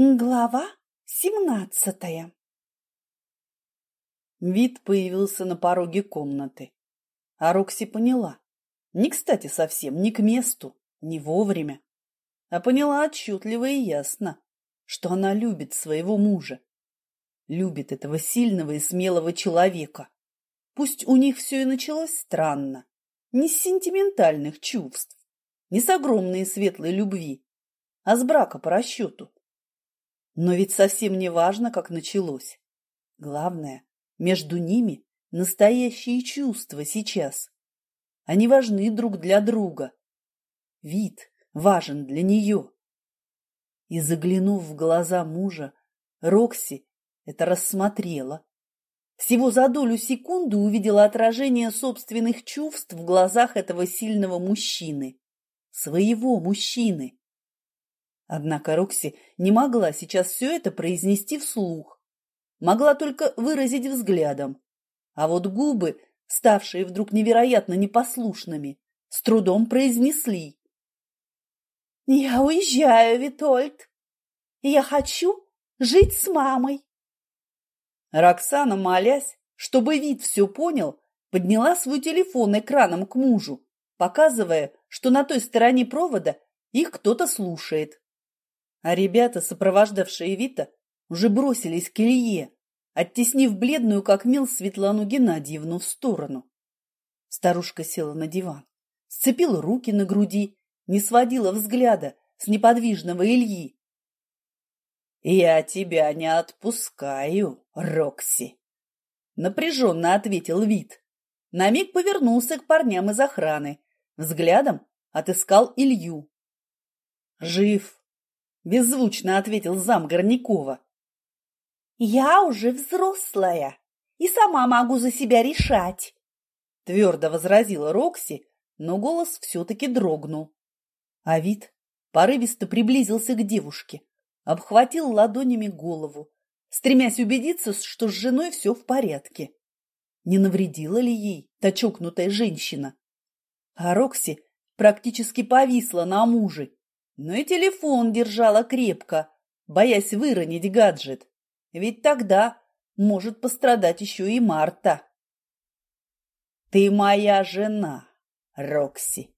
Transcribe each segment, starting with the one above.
Глава семнадцатая Вид появился на пороге комнаты. А Рокси поняла. Не кстати совсем, не к месту, не вовремя. А поняла отчетливо и ясно, что она любит своего мужа. Любит этого сильного и смелого человека. Пусть у них все и началось странно. Не с сентиментальных чувств, не с огромной и светлой любви, а с брака по расчету но ведь совсем не важно, как началось. Главное, между ними настоящие чувства сейчас. Они важны друг для друга. Вид важен для нее. И заглянув в глаза мужа, Рокси это рассмотрела. Всего за долю секунды увидела отражение собственных чувств в глазах этого сильного мужчины. Своего мужчины. Однако Рокси не могла сейчас все это произнести вслух. Могла только выразить взглядом. А вот губы, ставшие вдруг невероятно непослушными, с трудом произнесли. «Я уезжаю, Витольд. Я хочу жить с мамой». Роксана, молясь, чтобы вид все понял, подняла свой телефон экраном к мужу, показывая, что на той стороне провода их кто-то слушает. А ребята, сопровождавшие Вита, уже бросились к Илье, оттеснив бледную, как мел, Светлану Геннадьевну в сторону. Старушка села на диван, сцепила руки на груди, не сводила взгляда с неподвижного Ильи. «Я тебя не отпускаю, Рокси!» Напряженно ответил Вит. На миг повернулся к парням из охраны. Взглядом отыскал Илью. «Жив!» Беззвучно ответил зам Горнякова. Я уже взрослая и сама могу за себя решать, твердо возразила Рокси, но голос все-таки дрогнул. А вид порывисто приблизился к девушке, обхватил ладонями голову, стремясь убедиться, что с женой все в порядке. Не навредила ли ей та чокнутая женщина? А Рокси практически повисла на муже но и телефон держала крепко, боясь выронить гаджет. Ведь тогда может пострадать еще и Марта. Ты моя жена, Рокси,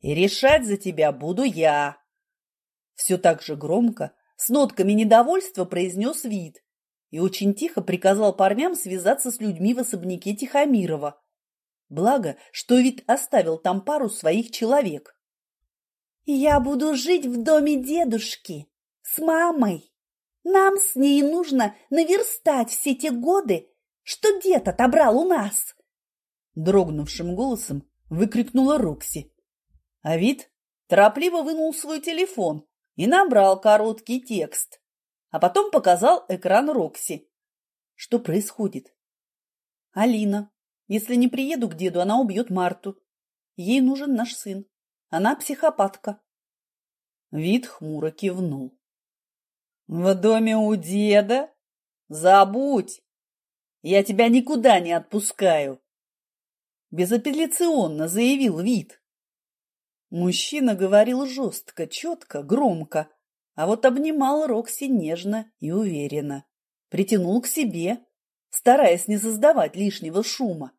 и решать за тебя буду я. Все так же громко, с нотками недовольства произнес вид и очень тихо приказал парням связаться с людьми в особняке Тихомирова. Благо, что вид оставил там пару своих человек. Я буду жить в доме дедушки с мамой. Нам с ней нужно наверстать все те годы, что дед отобрал у нас. Дрогнувшим голосом выкрикнула Рокси. А вид торопливо вынул свой телефон и набрал короткий текст, а потом показал экран Рокси. Что происходит? Алина. Если не приеду к деду, она убьет Марту. Ей нужен наш сын. Она психопатка. Вид хмуро кивнул. В доме у деда? Забудь! Я тебя никуда не отпускаю. Безапелляционно заявил вид. Мужчина говорил жестко, четко, громко, а вот обнимал Рокси нежно и уверенно. Притянул к себе, стараясь не создавать лишнего шума.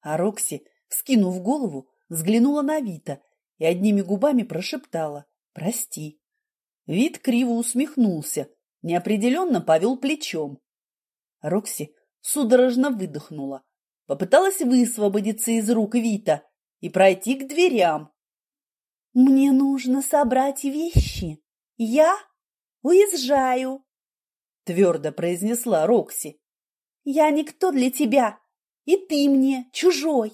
А Рокси, вскинув голову, взглянула на Вита и одними губами прошептала «Прости». Вид криво усмехнулся, неопределенно повел плечом. Рокси судорожно выдохнула, попыталась высвободиться из рук Вита и пройти к дверям. «Мне нужно собрать вещи. Я уезжаю», — твердо произнесла Рокси. «Я никто для тебя, и ты мне чужой».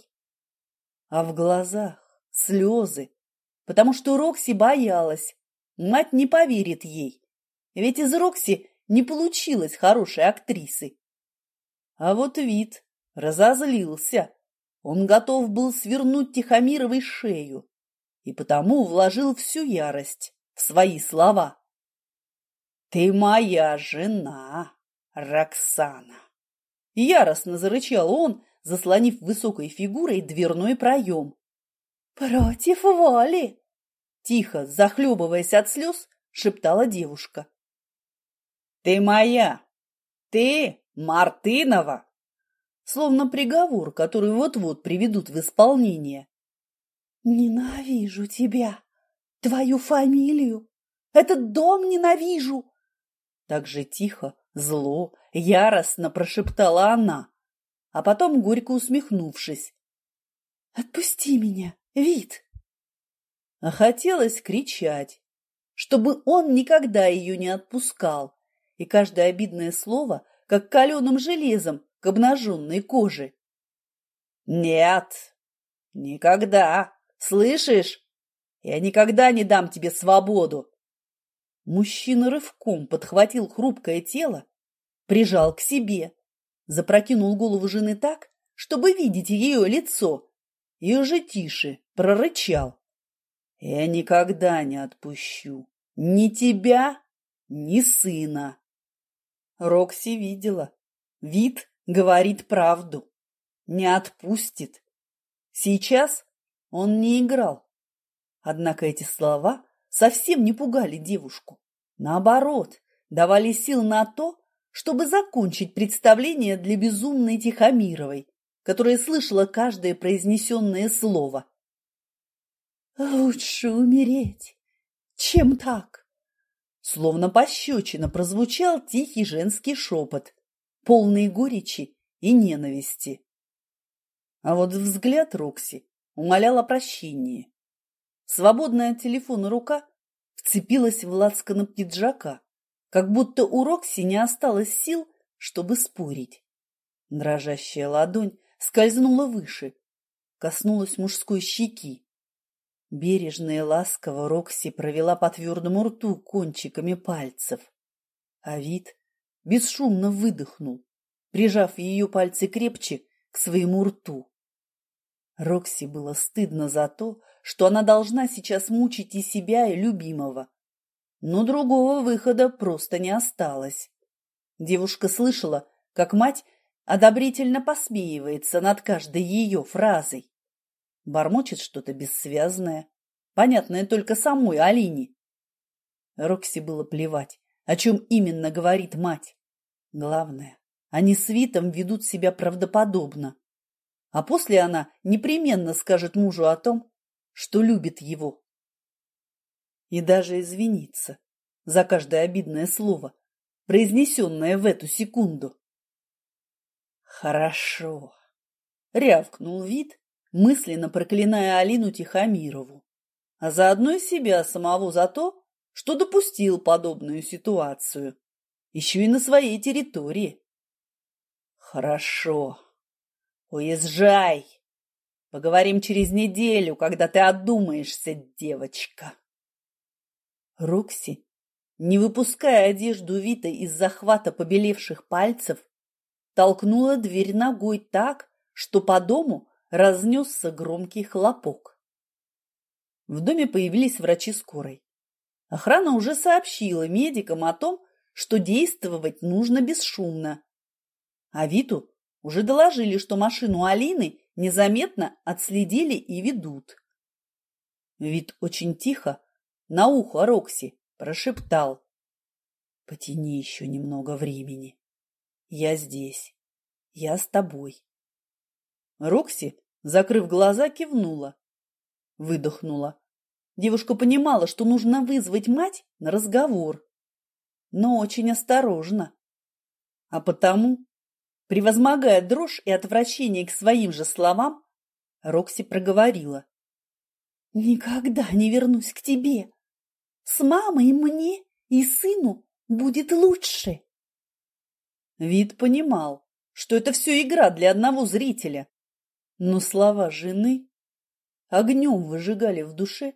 А в глазах слезы, потому что Рокси боялась. Мать не поверит ей, ведь из Рокси не получилось хорошей актрисы. А вот вид разозлился. Он готов был свернуть Тихомировой шею и потому вложил всю ярость в свои слова. «Ты моя жена, Роксана!» Яростно зарычал он, заслонив высокой фигурой дверной проем. «Против воли!» Тихо, захлебываясь от слез, шептала девушка. Ты моя! Ты Мартынова!» Словно приговор, который вот-вот приведут в исполнение. «Ненавижу тебя! Твою фамилию! Этот дом ненавижу!» Так же тихо, зло, яростно прошептала она, а потом, горько усмехнувшись. «Отпусти меня, Вид!» А хотелось кричать, чтобы он никогда ее не отпускал, и каждое обидное слово, как каленым железом к обнаженной коже. «Нет, никогда!» Слышишь? Я никогда не дам тебе свободу. Мужчина рывком подхватил хрупкое тело, прижал к себе, запрокинул голову жены так, чтобы видеть ее лицо, и уже тише прорычал. Я никогда не отпущу ни тебя, ни сына. Рокси видела. Вид говорит правду. Не отпустит. Сейчас он не играл. Однако эти слова совсем не пугали девушку. Наоборот, давали сил на то, чтобы закончить представление для безумной Тихомировой, которая слышала каждое произнесенное слово. «Лучше умереть, чем так!» Словно пощечина прозвучал тихий женский шепот, полный горечи и ненависти. А вот взгляд Рокси умолял о прощении. Свободная от телефона рука вцепилась в лацканы пиджака, как будто у Рокси не осталось сил, чтобы спорить. Дрожащая ладонь скользнула выше, коснулась мужской щеки. Бережно и ласково Рокси провела по твердому рту кончиками пальцев. А вид бесшумно выдохнул, прижав ее пальцы крепче к своему рту. Рокси было стыдно за то, что она должна сейчас мучить и себя, и любимого. Но другого выхода просто не осталось. Девушка слышала, как мать одобрительно посмеивается над каждой ее фразой. Бормочет что-то бессвязное, понятное только самой Алине. Рокси было плевать, о чем именно говорит мать. Главное, они с Витом ведут себя правдоподобно. А после она непременно скажет мужу о том, что любит его. И даже извиниться за каждое обидное слово, произнесенное в эту секунду. «Хорошо», — рявкнул вид, мысленно проклиная Алину Тихомирову, а заодно и себя самого за то, что допустил подобную ситуацию, еще и на своей территории. «Хорошо», Уезжай. Поговорим через неделю, когда ты отдумаешься, девочка. Рокси, не выпуская одежду Вита из захвата побелевших пальцев, толкнула дверь ногой так, что по дому разнесся громкий хлопок. В доме появились врачи скорой. Охрана уже сообщила медикам о том, что действовать нужно бесшумно. А Виту уже доложили, что машину Алины незаметно отследили и ведут. Вид очень тихо, на ухо Рокси, прошептал. «Потяни еще немного времени. Я здесь. Я с тобой». Рокси, закрыв глаза, кивнула. Выдохнула. Девушка понимала, что нужно вызвать мать на разговор, но очень осторожно. А потому Превозмогая дрожь и отвращение к своим же словам, Рокси проговорила. «Никогда не вернусь к тебе. С мамой мне и сыну будет лучше». Вид понимал, что это все игра для одного зрителя, но слова жены огнем выжигали в душе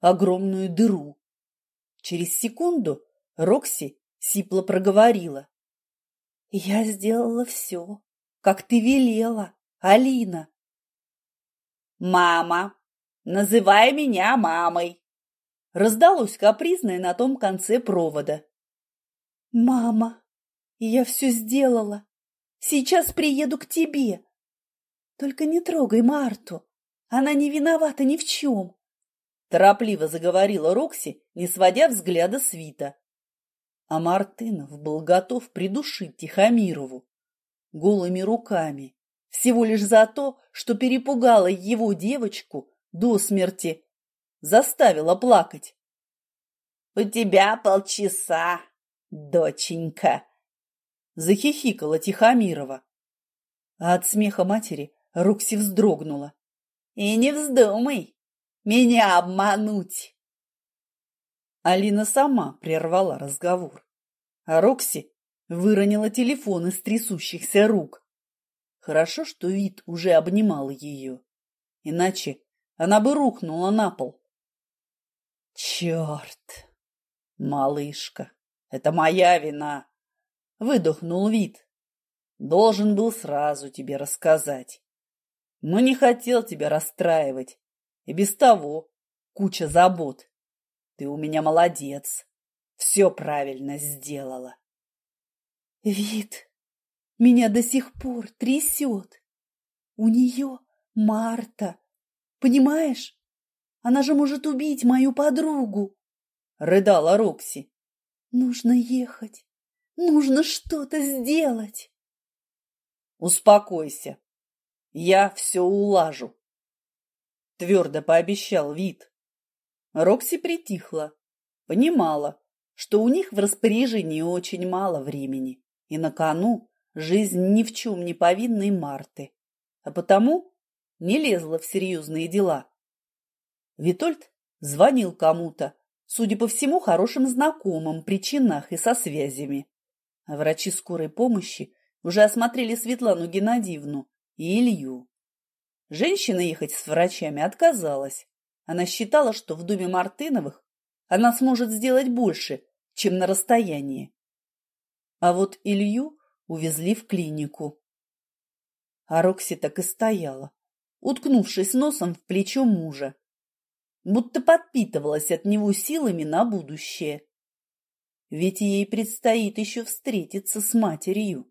огромную дыру. Через секунду Рокси сипло проговорила. Я сделала все, как ты велела, Алина. Мама, называй меня мамой. Раздалось капризное на том конце провода. Мама, я все сделала. Сейчас приеду к тебе. Только не трогай Марту. Она не виновата ни в чем. Торопливо заговорила Рокси, не сводя взгляда с Вита. А Мартынов был готов придушить Тихомирову голыми руками, всего лишь за то, что перепугала его девочку до смерти, заставила плакать. «У тебя полчаса, доченька!» Захихикала Тихомирова. А от смеха матери Рокси вздрогнула. «И не вздумай меня обмануть!» Алина сама прервала разговор, а Рокси выронила телефон из трясущихся рук. Хорошо, что вид уже обнимал ее, иначе она бы рухнула на пол. Черт! Малышка, это моя вина! Выдохнул вид. Должен был сразу тебе рассказать. Но не хотел тебя расстраивать. И без того куча забот. Ты у меня молодец. Все правильно сделала. Вид, меня до сих пор трясет. У нее Марта. Понимаешь? Она же может убить мою подругу. Рыдала Рокси. Нужно ехать. Нужно что-то сделать. Успокойся. Я все улажу. Твердо пообещал вид. Рокси притихла, понимала, что у них в распоряжении очень мало времени, и на кону жизнь ни в чем не повинной Марты, а потому не лезла в серьезные дела. Витольд звонил кому-то, судя по всему, хорошим знакомым при чинах и со связями. А врачи скорой помощи уже осмотрели Светлану Геннадьевну и Илью. Женщина ехать с врачами отказалась, она считала, что в доме Мартыновых она сможет сделать больше, чем на расстоянии. А вот Илью увезли в клинику. А Рокси так и стояла, уткнувшись носом в плечо мужа, будто подпитывалась от него силами на будущее. Ведь ей предстоит еще встретиться с матерью.